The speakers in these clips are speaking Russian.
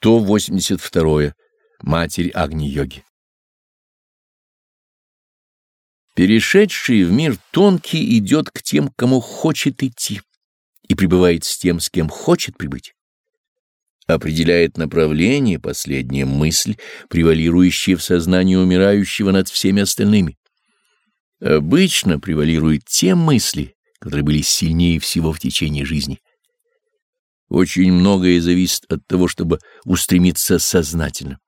182. Матерь Агни-йоги Перешедший в мир тонкий идет к тем, кому хочет идти, и пребывает с тем, с кем хочет прибыть. Определяет направление последняя мысль, превалирующая в сознании умирающего над всеми остальными. Обычно превалируют те мысли, которые были сильнее всего в течение жизни. Очень многое зависит от того, чтобы устремиться сознательно.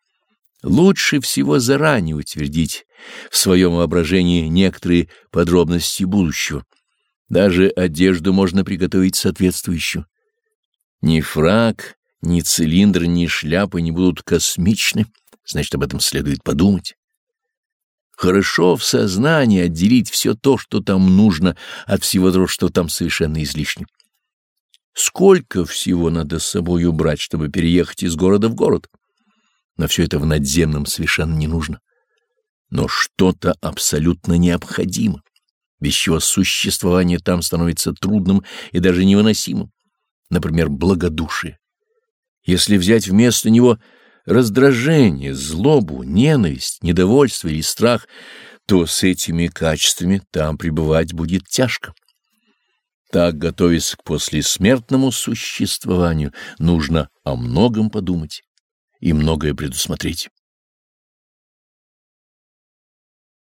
Лучше всего заранее утвердить в своем воображении некоторые подробности будущего. Даже одежду можно приготовить соответствующую. Ни фраг, ни цилиндр, ни шляпа не будут космичны, значит, об этом следует подумать. Хорошо в сознании отделить все то, что там нужно, от всего того, что там совершенно излишне. Сколько всего надо с собой убрать, чтобы переехать из города в город? Но все это в надземном совершенно не нужно. Но что-то абсолютно необходимо, без чего существование там становится трудным и даже невыносимым. Например, благодушие. Если взять вместо него раздражение, злобу, ненависть, недовольство или страх, то с этими качествами там пребывать будет тяжко. Так, готовясь к послесмертному существованию, нужно о многом подумать и многое предусмотреть.